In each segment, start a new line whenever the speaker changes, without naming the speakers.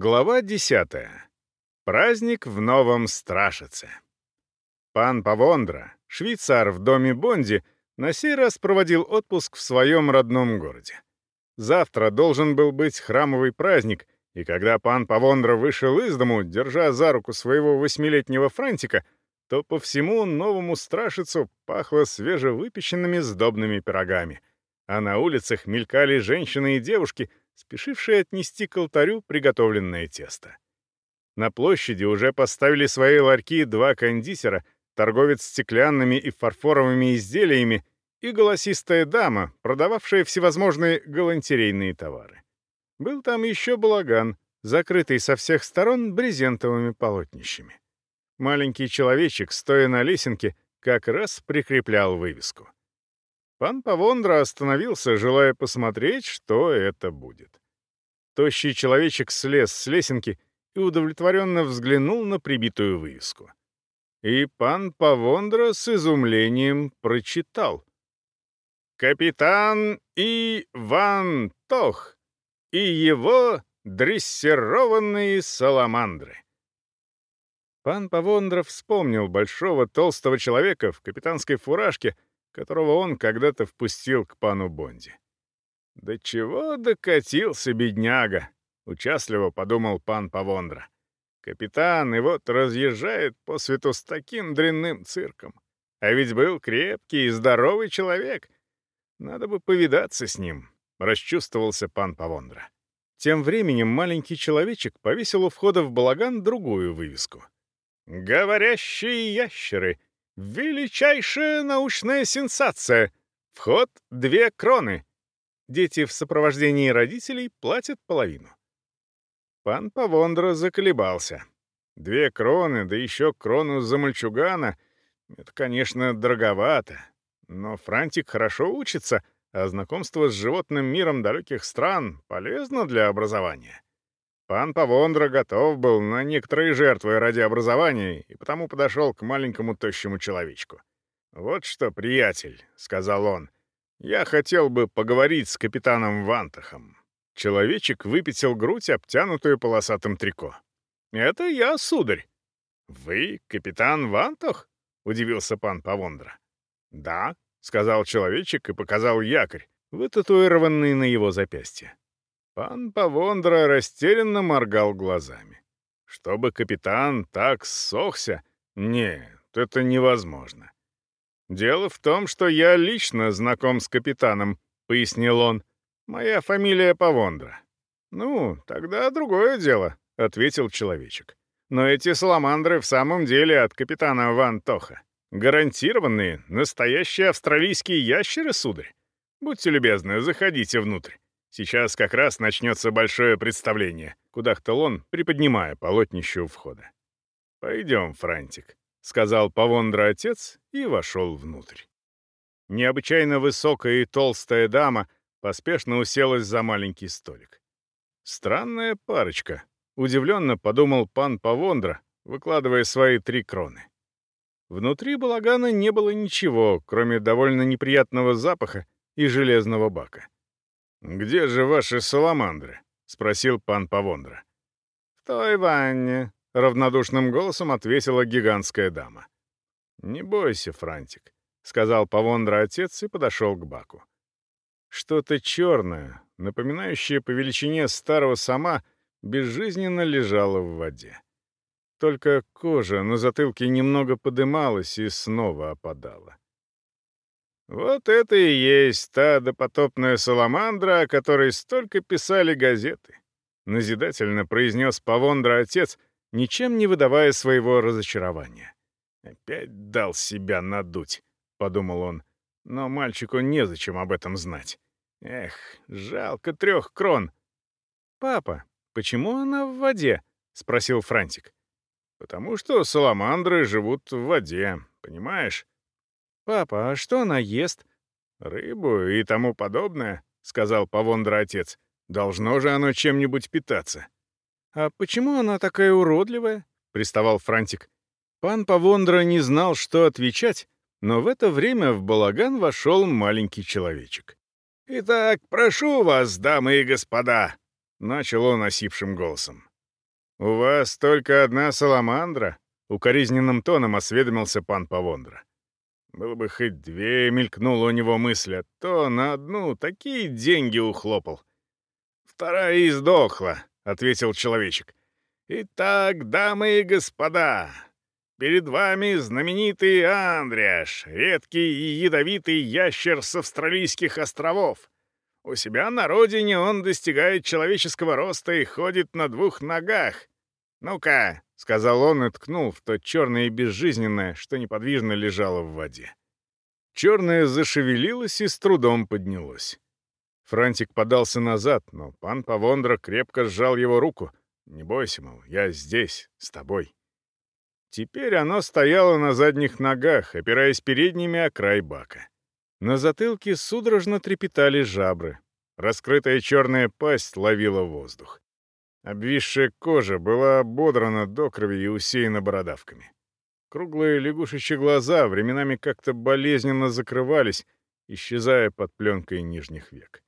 Глава 10. Праздник в Новом Страшице. Пан Павондра, швейцар в доме Бонди, на сей раз проводил отпуск в своем родном городе. Завтра должен был быть храмовый праздник, и когда пан Павондра вышел из дому, держа за руку своего восьмилетнего Франтика, то по всему новому Страшицу пахло свежевыпеченными сдобными пирогами, а на улицах мелькали женщины и девушки — спешившие отнести к алтарю приготовленное тесто. На площади уже поставили свои ларьки два кондитера, торговец стеклянными и фарфоровыми изделиями и голосистая дама, продававшая всевозможные галантерейные товары. Был там еще балаган, закрытый со всех сторон брезентовыми полотнищами. Маленький человечек, стоя на лесенке, как раз прикреплял вывеску. Пан Павондра остановился, желая посмотреть, что это будет. Тощий человечек слез с лесенки и удовлетворенно взглянул на прибитую вывеску. И пан Павондра с изумлением прочитал. «Капитан Иван Тох и его дрессированные саламандры». Пан Павондра вспомнил большого толстого человека в капитанской фуражке — которого он когда-то впустил к пану Бонди. «Да чего докатился, бедняга!» — участливо подумал пан Павондра. «Капитан и вот разъезжает по свету с таким дрянным цирком. А ведь был крепкий и здоровый человек. Надо бы повидаться с ним», — расчувствовался пан Павондра. Тем временем маленький человечек повесил у входа в балаган другую вывеску. «Говорящие ящеры!» Величайшая научная сенсация! Вход — две кроны. Дети в сопровождении родителей платят половину. Пан Павондра заколебался. Две кроны, да еще крону за мальчугана — это, конечно, дороговато. Но Франтик хорошо учится, а знакомство с животным миром далеких стран полезно для образования. Пан Павондра готов был на некоторые жертвы ради образования и потому подошел к маленькому тощему человечку. «Вот что, приятель», — сказал он, — «я хотел бы поговорить с капитаном Вантахом». Человечек выпятил грудь, обтянутую полосатым трико. «Это я, сударь». «Вы капитан Вантах?» — удивился пан Павондра. «Да», — сказал человечек и показал якорь, вытатуированный на его запястье. Пан Павондра растерянно моргал глазами. Чтобы капитан так ссохся? Нет, это невозможно. «Дело в том, что я лично знаком с капитаном», — пояснил он. «Моя фамилия Павондра». «Ну, тогда другое дело», — ответил человечек. «Но эти саламандры в самом деле от капитана Ван Тоха. Гарантированные, настоящие австралийские ящеры, сударь. Будьте любезны, заходите внутрь. Сейчас как раз начнется большое представление», — кудахтал он, приподнимая полотнище у входа. «Пойдем, Франтик», — сказал Павондра отец и вошел внутрь. Необычайно высокая и толстая дама поспешно уселась за маленький столик. «Странная парочка», — удивленно подумал пан Павондра, выкладывая свои три кроны. Внутри балагана не было ничего, кроме довольно неприятного запаха и железного бака. «Где же ваши саламандры?» — спросил пан Павондра. «В той ванне», — равнодушным голосом ответила гигантская дама. «Не бойся, Франтик», — сказал Павондра отец и подошел к баку. Что-то черное, напоминающее по величине старого сама, безжизненно лежало в воде. Только кожа на затылке немного подымалась и снова опадала. Вот это и есть та допотопная саламандра, о которой столько писали газеты. Назидательно произнес Павондра отец, ничем не выдавая своего разочарования. «Опять дал себя надуть», — подумал он. Но мальчику незачем об этом знать. Эх, жалко трех крон. «Папа, почему она в воде?» — спросил Франтик. «Потому что саламандры живут в воде, понимаешь?» «Папа, а что она ест?» «Рыбу и тому подобное», — сказал Павондра отец. «Должно же оно чем-нибудь питаться». «А почему она такая уродливая?» — приставал Франтик. Пан Павондра не знал, что отвечать, но в это время в балаган вошел маленький человечек.
«Итак, прошу вас, дамы и господа», — начал он осипшим голосом.
«У вас только одна саламандра?» — укоризненным тоном осведомился пан Павондра. Было бы хоть две, мелькнула у него мысль, а то на одну такие деньги ухлопал. «Вторая и сдохла», — ответил человечек. «Итак, дамы и господа, перед вами знаменитый Андриаш, редкий и ядовитый ящер с австралийских островов. У себя на родине он достигает человеческого роста и ходит на двух ногах. Ну-ка, — сказал он и ткнул в то черное и безжизненное, что неподвижно лежало в воде. Черное зашевелилось и с трудом поднялось. Франтик подался назад, но пан Павондра крепко сжал его руку. «Не бойся, мол, я здесь, с тобой». Теперь оно стояло на задних ногах, опираясь передними о край бака. На затылке судорожно трепетали жабры. Раскрытая черная пасть ловила воздух. Обвисшая кожа была ободрана до крови и усеяна бородавками. Круглые лягушечьи глаза временами как-то болезненно закрывались, исчезая под пленкой нижних век.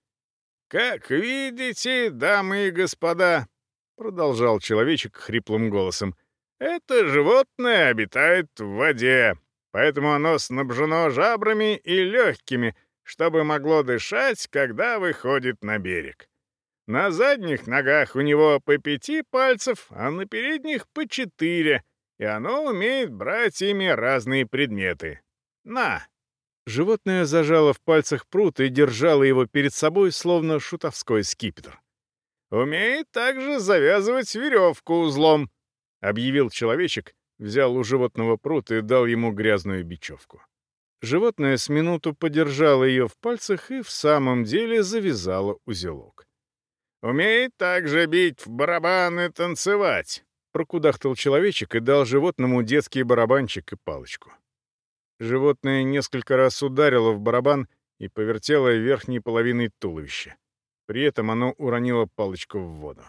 «Как видите, дамы и господа», — продолжал человечек хриплым голосом, «это животное обитает в воде, поэтому оно снабжено жабрами и легкими, чтобы могло дышать, когда выходит на берег. На задних ногах у него по пяти пальцев, а на передних по четыре, и оно умеет брать ими разные предметы. На!» Животное зажало в пальцах пруд и держало его перед собой, словно шутовской скипетр. «Умеет также завязывать веревку узлом», — объявил человечек, взял у животного пруд и дал ему грязную бечевку. Животное с минуту подержало ее в пальцах и в самом деле завязало узелок. Умеет также бить в барабан и танцевать», — прокудахтал человечек и дал животному детский барабанчик и палочку. Животное несколько раз ударило в барабан и повертело верхней половиной туловища. При этом оно уронило палочку в воду.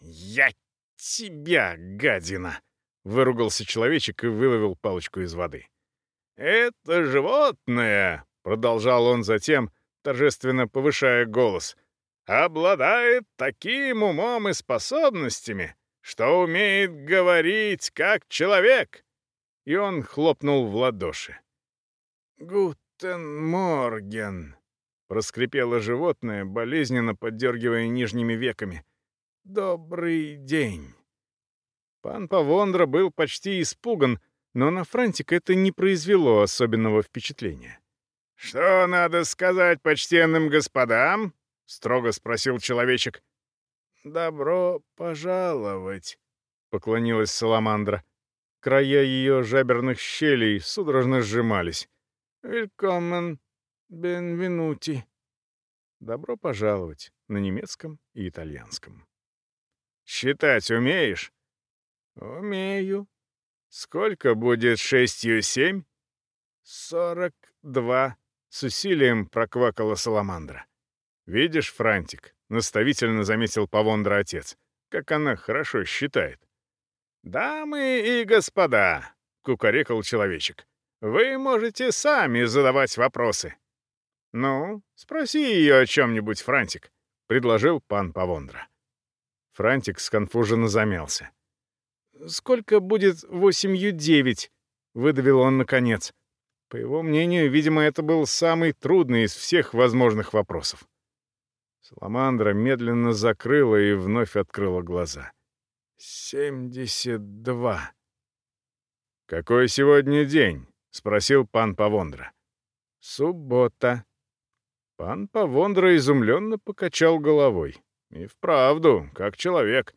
«Я тебя, гадина!» — выругался человечек и выловил палочку из воды. «Это животное!» — продолжал он затем, торжественно повышая голос — обладает таким умом и способностями, что умеет говорить как человек!» И он хлопнул в ладоши. «Guten Morgen!» — проскрипело животное, болезненно поддергивая нижними веками. «Добрый день!» Пан Повондра был почти испуган, но на Франтика это не произвело особенного впечатления. «Что надо сказать почтенным господам?» — строго спросил человечек. «Добро пожаловать», — поклонилась Саламандра. Края ее жаберных щелей судорожно сжимались. «Велькомен, бенвенути». «Добро пожаловать» на немецком и итальянском. «Считать умеешь?» «Умею». «Сколько будет шестью семь?» «Сорок два», — с усилием проквакала Саламандра. «Видишь, Франтик», — наставительно заметил Павондра отец, «как она хорошо считает». «Дамы и господа», — кукарекал человечек, «вы можете сами задавать вопросы». «Ну, спроси ее о чем-нибудь, Франтик», — предложил пан Павондра. Франтик сконфуженно замялся. «Сколько будет восемью девять?» — выдавил он наконец. По его мнению, видимо, это был самый трудный из всех возможных вопросов. Саламандра медленно закрыла и вновь открыла глаза. «Семьдесят два». «Какой сегодня день?» — спросил пан Павондра. «Суббота». Пан Павондра изумленно покачал головой. «И вправду, как человек.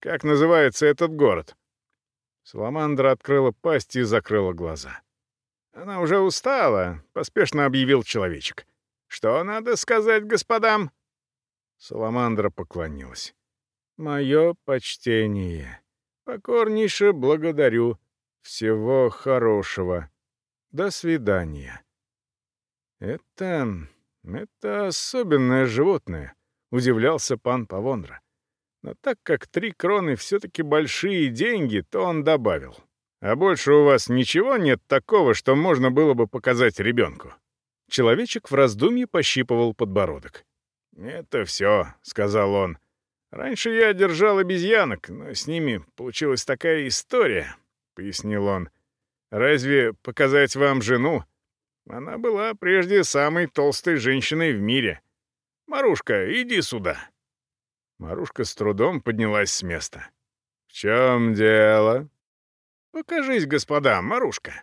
Как называется этот город?» Саламандра открыла пасть и закрыла глаза. «Она уже устала», — поспешно объявил человечек. «Что надо сказать господам?» Саламандра поклонилась. «Мое почтение. Покорнейше благодарю. Всего хорошего. До свидания». «Это... это особенное животное», — удивлялся пан Павондра. Но так как три кроны все-таки большие деньги, то он добавил. «А больше у вас ничего нет такого, что можно было бы показать ребенку?» Человечек в раздумье пощипывал подбородок. «Это все», — сказал он. Раньше я держал обезьянок, но с ними получилась такая история, — пояснил он. Разве показать вам жену? Она была прежде самой толстой женщиной в мире. Марушка, иди сюда. Марушка с трудом поднялась с места. «В чем дело?» «Покажись, господа, Марушка».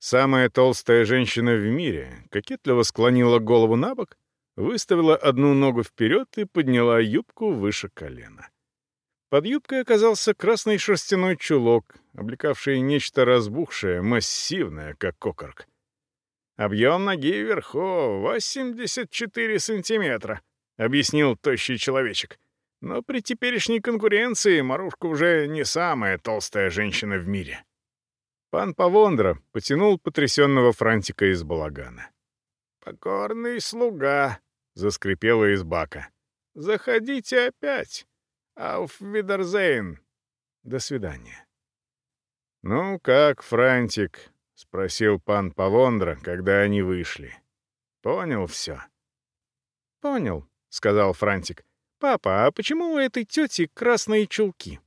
Самая толстая женщина в мире кокетливо склонила голову на бок, выставила одну ногу вперед и подняла юбку выше колена. Под юбкой оказался красный шерстяной чулок, облекавший нечто разбухшее, массивное, как кокорг. «Объем ноги вверху 84 сантиметра», — объяснил тощий человечек. «Но при теперешней конкуренции Марушка уже не самая толстая женщина в мире». Пан Павондра потянул потрясенного Франтика из балагана. «Покорный слуга», — заскрипела из бака. «Заходите опять. Ауф Видерзейн. До свидания». «Ну как, Франтик?» — спросил пан Павондра, когда они вышли. «Понял все?» «Понял», — сказал Франтик. «Папа, а почему у этой тети красные чулки?»